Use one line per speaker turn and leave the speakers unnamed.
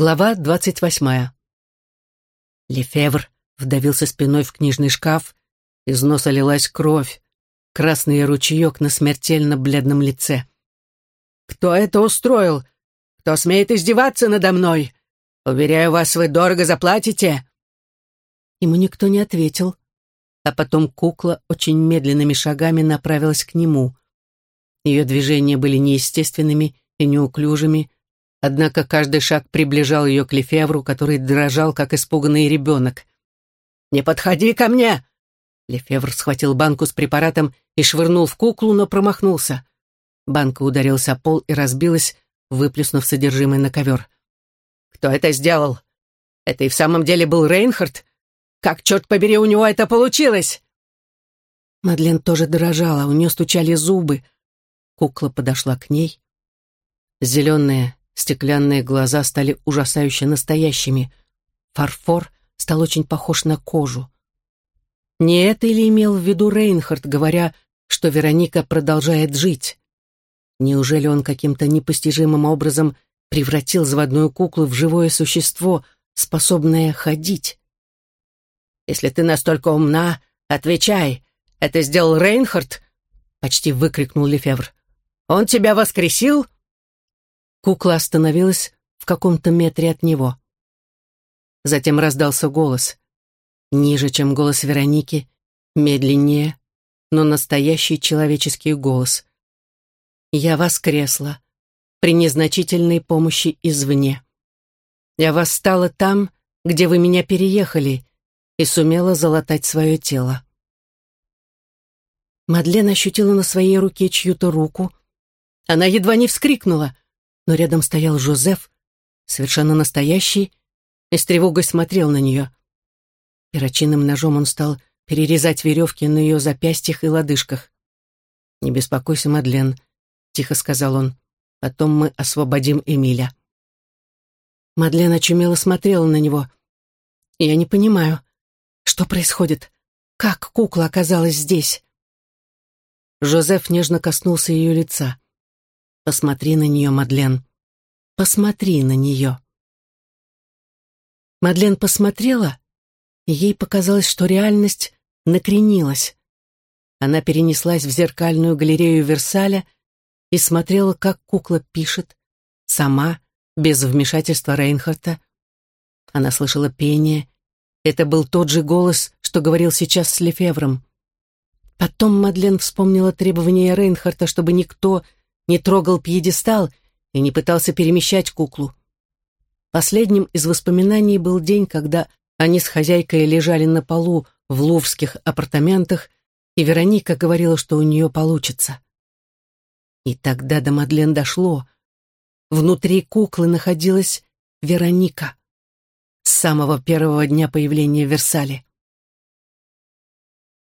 Глава двадцать восьмая. Лефевр вдавился спиной в книжный шкаф, из носа лилась кровь, красный ручеек на смертельно бледном лице. «Кто это устроил? Кто смеет издеваться надо мной? Уверяю вас, вы дорого заплатите!» Ему никто не ответил, а потом кукла очень медленными шагами направилась к нему. Ее движения были неестественными и неуклюжими, Однако каждый шаг приближал ее к Лефевру, который дрожал, как испуганный ребенок. «Не подходи ко мне!» Лефевр схватил банку с препаратом и швырнул в куклу, но промахнулся. Банка ударилась о пол и разбилась, выплеснув содержимое на ковер. «Кто это сделал? Это и в самом деле был Рейнхард? Как, черт побери, у него это получилось?» Мадлен тоже дрожала, у нее стучали зубы. Кукла подошла к ней. Зеленая, Стеклянные глаза стали ужасающе настоящими. Фарфор стал очень похож на кожу. Не это ли имел в виду Рейнхард, говоря, что Вероника продолжает жить? Неужели он каким-то непостижимым образом превратил заводную куклу в живое существо, способное ходить? «Если ты настолько умна, отвечай. Это сделал Рейнхард?» — почти выкрикнул Лефевр. «Он тебя воскресил?» Кукла остановилась в каком-то метре от него. Затем раздался голос. Ниже, чем голос Вероники, медленнее, но настоящий человеческий голос. «Я воскресла, при незначительной помощи извне. Я восстала там, где вы меня переехали, и сумела залатать свое тело». Мадлен ощутила на своей руке чью-то руку. Она едва не вскрикнула — но рядом стоял Жозеф, совершенно настоящий, и с тревогой смотрел на нее. Перочинным ножом он стал перерезать веревки на ее запястьях и лодыжках. «Не беспокойся, Мадлен», — тихо сказал он, — «потом мы освободим Эмиля». Мадлен очумело смотрела на него. «Я не понимаю, что происходит? Как кукла оказалась здесь?» Жозеф нежно коснулся ее лица. Посмотри на нее, Мадлен. Посмотри на нее. Мадлен посмотрела, и ей показалось, что реальность накренилась. Она перенеслась в зеркальную галерею Версаля и смотрела, как кукла пишет, сама, без вмешательства Рейнхарта. Она слышала пение. Это был тот же голос, что говорил сейчас с Лефевром. Потом Мадлен вспомнила требования Рейнхарта, чтобы никто не трогал пьедестал и не пытался перемещать куклу. Последним из воспоминаний был день, когда они с хозяйкой лежали на полу в луврских апартаментах, и Вероника говорила, что у нее получится. И тогда до Мадлен дошло. Внутри куклы находилась Вероника с самого первого дня появления в Версале.